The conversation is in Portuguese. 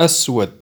أسود